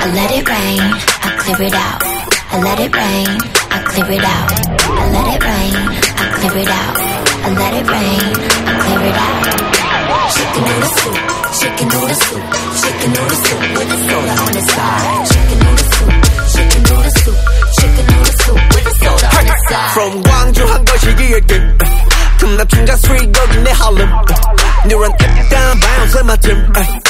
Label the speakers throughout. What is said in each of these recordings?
Speaker 1: I let it rain, I clear it out. I let it rain, I clear it out. I let it rain, I clear it out. I let it rain, I clear it out. Chicken noodle soup, chicken noodle soup, chicken noodle soup with a soda on the side. Chicken noodle soup, chicken noodle soup, chicken noodle soup with a soda on the side.
Speaker 2: From Gwangju, 한국식이의 김, 금남 중간 street 여기 내 할렘. 누런 끝단 바운스 맛집.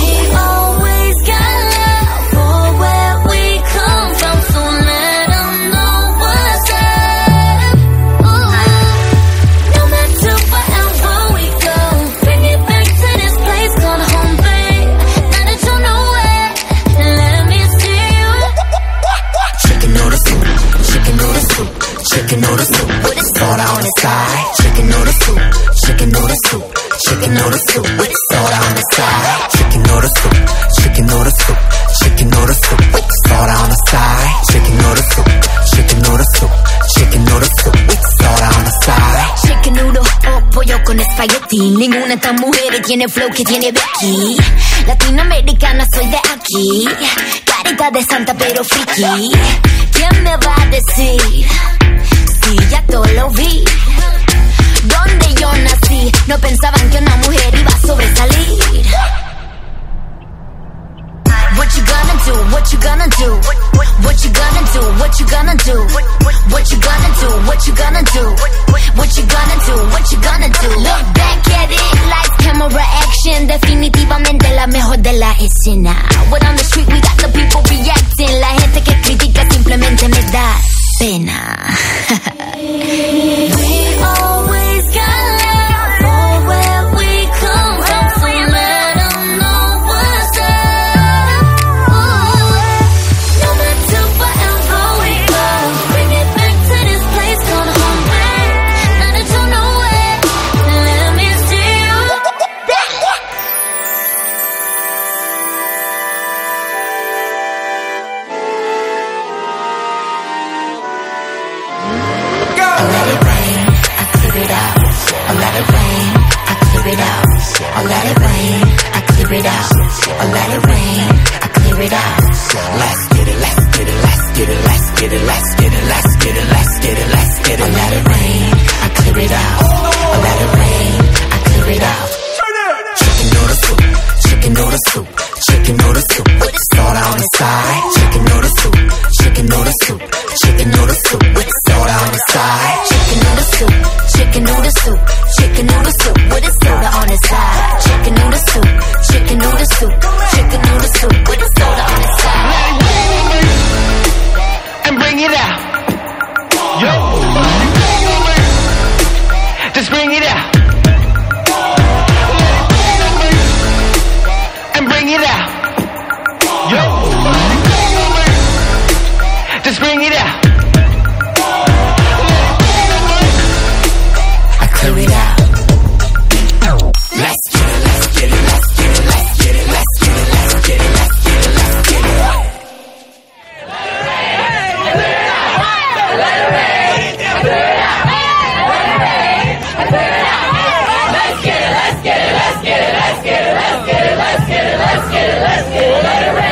Speaker 2: noodle soup with soda on the side. Chicken noodle soup, chicken noodle soup, chicken noodle soup with soda on the side. Chicken noodle soup, chicken noodle soup, chicken noodle soup with soda on the side. Chicken noodle
Speaker 1: o pollo con espagueti. Ninguna de estas mujeres tiene flow que tiene Becky. Latinoamericana soy de aquí. Carita de santa pero friki. ¿Quién me va What you gonna do? What you gonna do? What you gonna do? What you gonna do? What you gonna do? Look back at it like camera action. Definitivamente la mejor de la escena. When on the street we got I let it rain, I clear it out. I let it rain, I clear it out. Let's get it, let's get it, let's get it, let's get it, let's get it, let's bring it out. And bring it out. Yo. Just bring it out. I clear it out.
Speaker 2: Let's get it, let's get it, let's get it, let's get it, let's get it, let's get it, let's get it, let's get it.
Speaker 1: Let it rain, let it rain, let it rain. let's get it,
Speaker 3: let's get it, let's get it, let's get it.